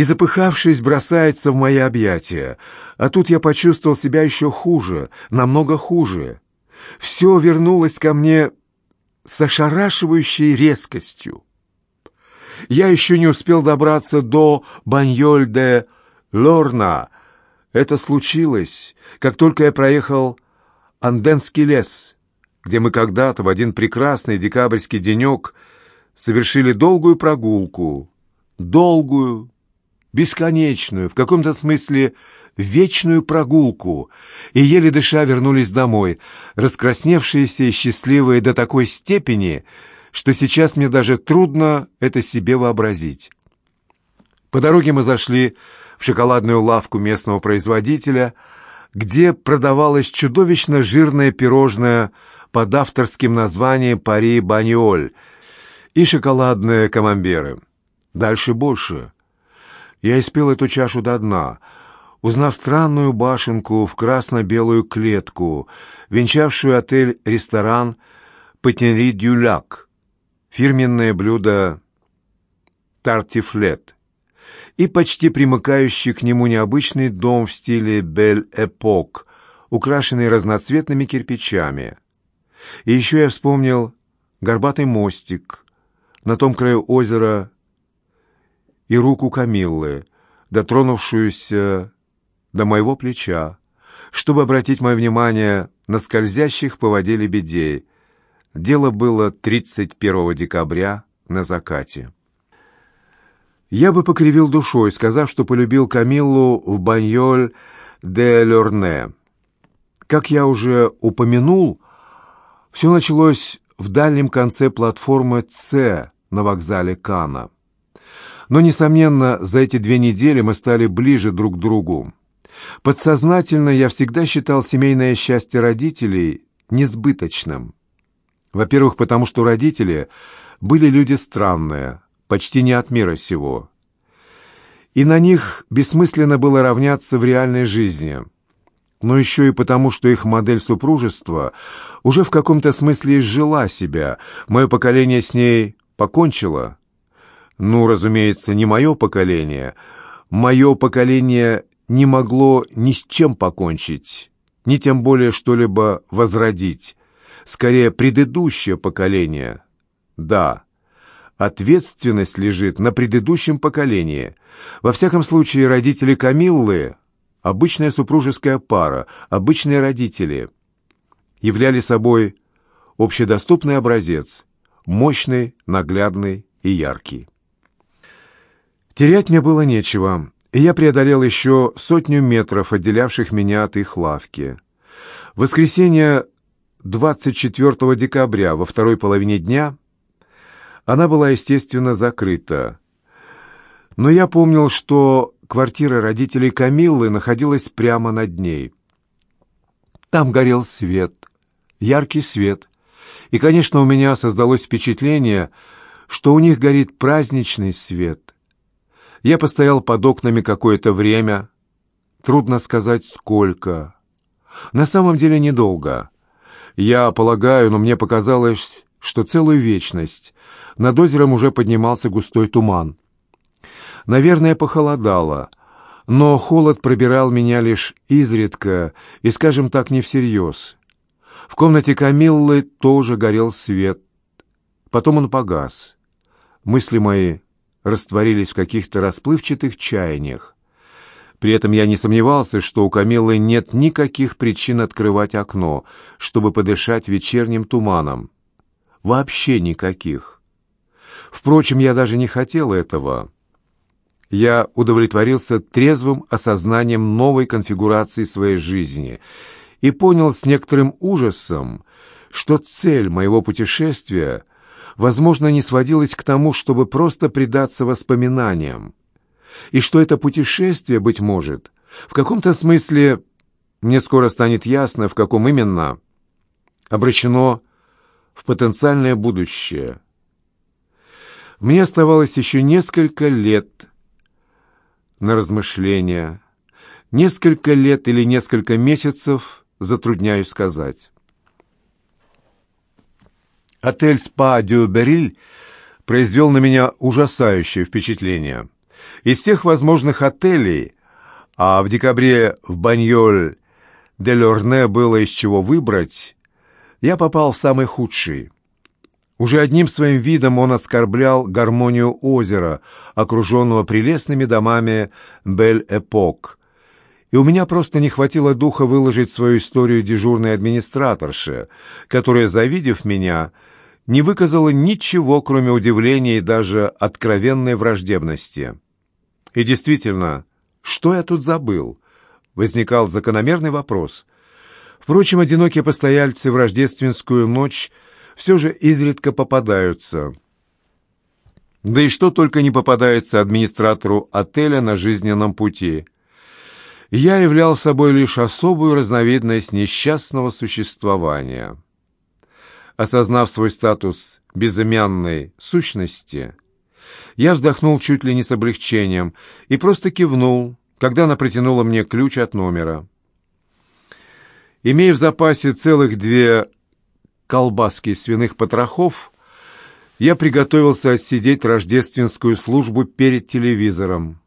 и, запыхавшись, бросается в мои объятия. А тут я почувствовал себя еще хуже, намного хуже. Все вернулось ко мне с ошарашивающей резкостью. Я еще не успел добраться до Баньоль-де-Лорна. Это случилось, как только я проехал Анденский лес, где мы когда-то в один прекрасный декабрьский денек совершили долгую прогулку. Долгую, бесконечную, в каком-то смысле вечную прогулку, и еле дыша вернулись домой, раскрасневшиеся и счастливые до такой степени, что сейчас мне даже трудно это себе вообразить. По дороге мы зашли в шоколадную лавку местного производителя, где продавалось чудовищно жирное пирожное под авторским названием «Пари Баниоль» и шоколадные камамберы. Дальше больше. Я испил эту чашу до дна, узнав странную башенку в красно-белую клетку, венчавшую отель-ресторан «Патенри-Дюляк», фирменное блюдо «Тартифлет» и почти примыкающий к нему необычный дом в стиле «Бель-Эпок», украшенный разноцветными кирпичами. И еще я вспомнил горбатый мостик на том краю озера и руку Камиллы, дотронувшуюся до моего плеча, чтобы обратить мое внимание на скользящих по воде лебедей. Дело было 31 декабря на закате. Я бы покривил душой, сказав, что полюбил Камиллу в Баньоль де Лорне. Как я уже упомянул, все началось в дальнем конце платформы «С» на вокзале Кана. Но, несомненно, за эти две недели мы стали ближе друг к другу. Подсознательно я всегда считал семейное счастье родителей несбыточным. Во-первых, потому что родители были люди странные, почти не от мира сего. И на них бессмысленно было равняться в реальной жизни. Но еще и потому, что их модель супружества уже в каком-то смысле изжила себя, мое поколение с ней покончило – ну, разумеется, не мое поколение. Мое поколение не могло ни с чем покончить, ни тем более что-либо возродить. Скорее, предыдущее поколение. Да, ответственность лежит на предыдущем поколении. Во всяком случае, родители Камиллы, обычная супружеская пара, обычные родители, являли собой общедоступный образец, мощный, наглядный и яркий. Терять мне было нечего, и я преодолел еще сотню метров, отделявших меня от их лавки. В воскресенье 24 декабря во второй половине дня она была, естественно, закрыта. Но я помнил, что квартира родителей Камиллы находилась прямо над ней. Там горел свет, яркий свет, и, конечно, у меня создалось впечатление, что у них горит праздничный свет — я постоял под окнами какое-то время. Трудно сказать, сколько. На самом деле недолго. Я полагаю, но мне показалось, что целую вечность. Над озером уже поднимался густой туман. Наверное, похолодало, но холод пробирал меня лишь изредка и, скажем так, не всерьез. В комнате Камиллы тоже горел свет. Потом он погас. Мысли мои растворились в каких-то расплывчатых чаяниях. При этом я не сомневался, что у Камиллы нет никаких причин открывать окно, чтобы подышать вечерним туманом. Вообще никаких. Впрочем, я даже не хотел этого. Я удовлетворился трезвым осознанием новой конфигурации своей жизни и понял с некоторым ужасом, что цель моего путешествия возможно, не сводилось к тому, чтобы просто предаться воспоминаниям. И что это путешествие, быть может, в каком-то смысле, мне скоро станет ясно, в каком именно, обращено в потенциальное будущее. Мне оставалось еще несколько лет на размышления, несколько лет или несколько месяцев, затрудняюсь сказать. Отель «Спа Дю Бериль» произвел на меня ужасающее впечатление. Из всех возможных отелей, а в декабре в Баньоль де Лорне было из чего выбрать, я попал в самый худший. Уже одним своим видом он оскорблял гармонию озера, окруженного прелестными домами Бель-Эпок. И у меня просто не хватило духа выложить свою историю дежурной администраторше, которая, завидев меня, не выказала ничего, кроме удивления и даже откровенной враждебности. И действительно, что я тут забыл? Возникал закономерный вопрос. Впрочем, одинокие постояльцы в рождественскую ночь все же изредка попадаются. Да и что только не попадается администратору отеля на жизненном пути. Я являл собой лишь особую разновидность несчастного существования. Осознав свой статус безымянной сущности, я вздохнул чуть ли не с облегчением и просто кивнул, когда она протянула мне ключ от номера. Имея в запасе целых две колбаски свиных потрохов, я приготовился отсидеть рождественскую службу перед телевизором.